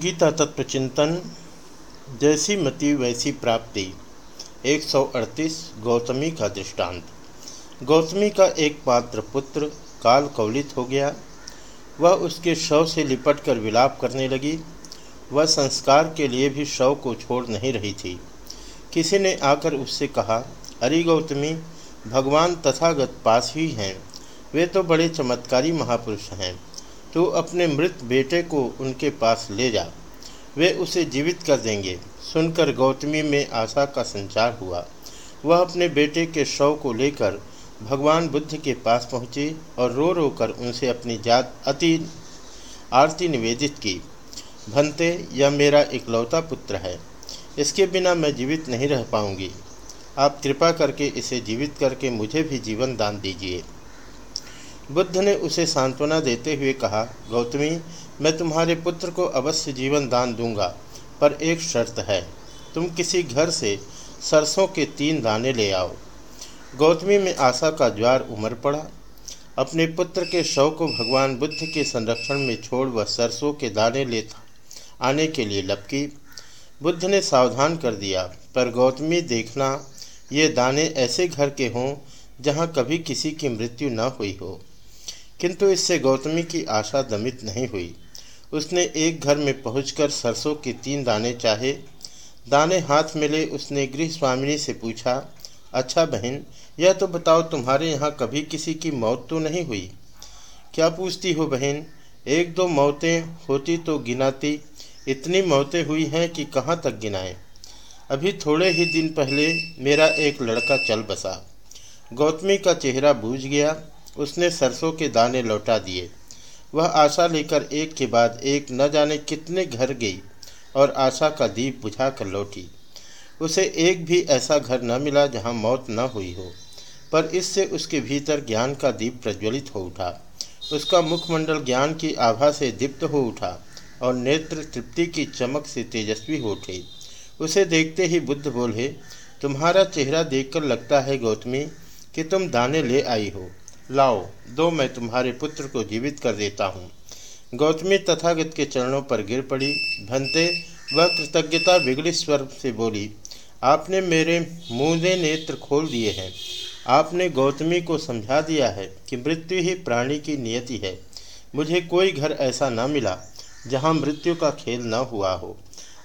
गीता तत्व चिंतन जैसी मति वैसी प्राप्ति 138 गौतमी का दृष्टांत। गौतमी का एक पात्र पुत्र काल कवलित हो गया। वह उसके शव से लिपट कर विलाप करने लगी। वह संस्कार के लिए भी शव को छोड़ नहीं रही थी। किसी ने आकर उससे कहा, अरे गौतमी, भगवान तथागत पास ही हैं। वे तो बड़े चमत्कारी महापुरुष हैं। तो अपने मृत बेटे को उनके पास ले जा। वे उसे जीवित कर देंगे। सुनकर गौतमी में आशा का संचार हुआ। वह अपने बेटे के शव को लेकर भगवान बुद्ध के पास पहुँची और रो रो कर उनसे अपनी जात अति आरती निवेदित की। भंते, यह मेरा इकलौता पुत्र है। इसके बिना मैं जीवित नहीं रह पाऊँगी। आप कृपा करके इसे जीवित करके मुझे भी जीवन दान दीजिए। बुद्ध ने उसे सांत्वना देते हुए कहा, गौतमी, मैं तुम्हारे पुत्र को अवश्य जीवन दान दूँगा, पर एक शर्त है। तुम किसी घर से सरसों के तीन दाने ले आओ। गौतमी में आशा का ज्वार उमर पड़ा। अपने पुत्र के शव को भगवान बुद्ध के संरक्षण में छोड़ वह सरसों के दाने ले आने के लिए लपकी। बुद्ध ने सावधान कर दिया, पर गौतमी, देखना, ये दाने ऐसे घर के हों जहाँ कभी किसी की मृत्यु न हुई हो। किंतु इससे गौतमी की आशा दमित नहीं हुई। उसने एक घर में पहुंचकर सरसों के तीन दाने चाहे। दाने हाथ मिले, उसने गृह स्वामिनी से पूछा अच्छा बहन, यह तो बताओ तुम्हारे यहाँ कभी किसी की मौत तो नहीं हुई? क्या पूछती हो बहन? एक दो मौतें होती तो गिनाती। इतनी मौतें हुई हैं कि कहाँ तक गिनाएँ? अभी थोड़े ही दिन पहले मेरा एक लड़का चल बसा। गौतमी का चेहरा बूझ गया। उसने सरसों के दाने लौटा दिए। वह आशा लेकर एक के बाद एक न जाने कितने घर गई और आशा का दीप बुझा कर लौटी। उसे एक भी ऐसा घर न मिला जहाँ मौत न हुई हो, पर इससे उसके भीतर ज्ञान का दीप प्रज्वलित हो उठा। उसका मुखमंडल ज्ञान की आभा से दीप्त हो उठा और नेत्र तृप्ति की चमक से तेजस्वी हो उठे। उसे देखते ही बुद्ध बोले, तुम्हारा चेहरा देखकर लगता है गौतमी, कि तुम दाने ले आई हो। लाओ, दो मैं तुम्हारे पुत्र को जीवित कर देता हूँ। गौतमी तथागत के चरणों पर गिर पड़ी, भंते, वह कृतज्ञता बिगड़ी स्वर से बोली, आपने मेरे मुँहे नेत्र खोल दिए हैं। आपने गौतमी को समझा दिया है कि मृत्यु ही प्राणी की नियति है। मुझे कोई घर ऐसा न मिला, जहाँ मृत्यु का खेल न हुआ हो।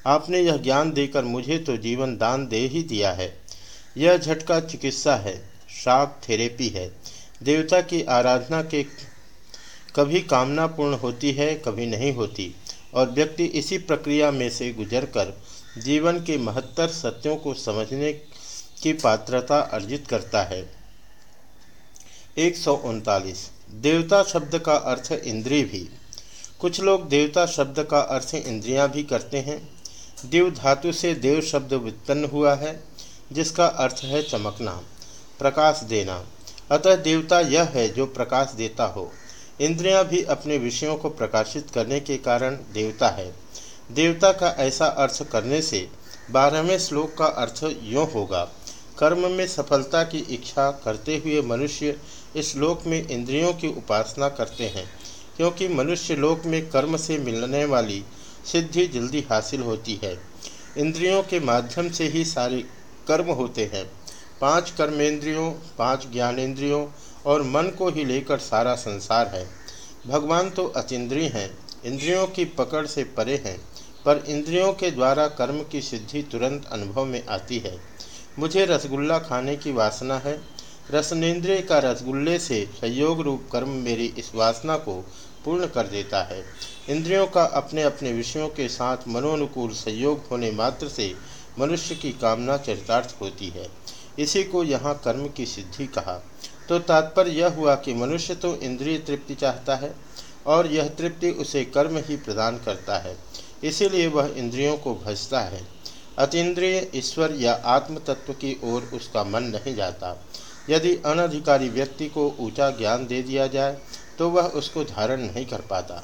आपने यह ज्ञान देकर मुझे तो जीवन दान दे ही दिया है। यह झटका चिकित्सा है शाक थेरेपी है। देवता की आराधना के कभी कामना पूर्ण होती है, कभी नहीं होती। और व्यक्ति इसी प्रक्रिया में से गुजरकर जीवन के महत्तर सत्यों को समझने की पात्रता अर्जित करता है। एक सौ उनतालीस। देवता शब्द का अर्थ इंद्रिय भी। कुछ लोग देवता शब्द का अर्थ इंद्रियाँ भी करते हैं। देव धातु से देव शब्द उत्पन्न हुआ है, जिसका अर्थ है चमकना, प्रकाश देना। अतः देवता यह है जो प्रकाश देता हो। इंद्रियाँ भी अपने विषयों को प्रकाशित करने के कारण देवता है। देवता का ऐसा अर्थ करने से बारहवें श्लोक का अर्थ यों होगा, कर्म में सफलता की इच्छा करते हुए मनुष्य इस श्लोक में इंद्रियों की उपासना करते हैं, क्योंकि मनुष्य लोक में कर्म से मिलने वाली सिद्धि जल्दी हासिल होती है। इंद्रियों के माध्यम से ही सारे कर्म होते हैं। पाँच कर्मेंद्रियों, पाँच ज्ञानेंद्रियों और मन को ही लेकर सारा संसार है। भगवान तो अचिंद्रिय हैं, इंद्रियों की पकड़ से परे हैं, पर इंद्रियों के द्वारा कर्म की सिद्धि तुरंत अनुभव में आती है। मुझे रसगुल्ला खाने की वासना है। रसनेन्द्रिय का रसगुल्ले से संयोग रूप कर्म मेरी इस वासना को पूर्ण कर देता है। इंद्रियों का अपने अपने विषयों के साथ मनोनुकूल संयोग होने मात्र से मनुष्य की कामना चरितार्थ होती है। इसी को यहाँ कर्म की सिद्धि कहा। तो तात्पर्य यह हुआ कि मनुष्य तो इंद्रिय तृप्ति चाहता है और यह तृप्ति उसे कर्म ही प्रदान करता है, इसीलिए वह इंद्रियों को भजता है। अतीन्द्रिय, ईश्वर या आत्म तत्व की ओर उसका मन नहीं जाता। यदि अनधिकारी व्यक्ति को ऊँचा ज्ञान दे दिया जाए तो वह उसको धारण नहीं कर पाता।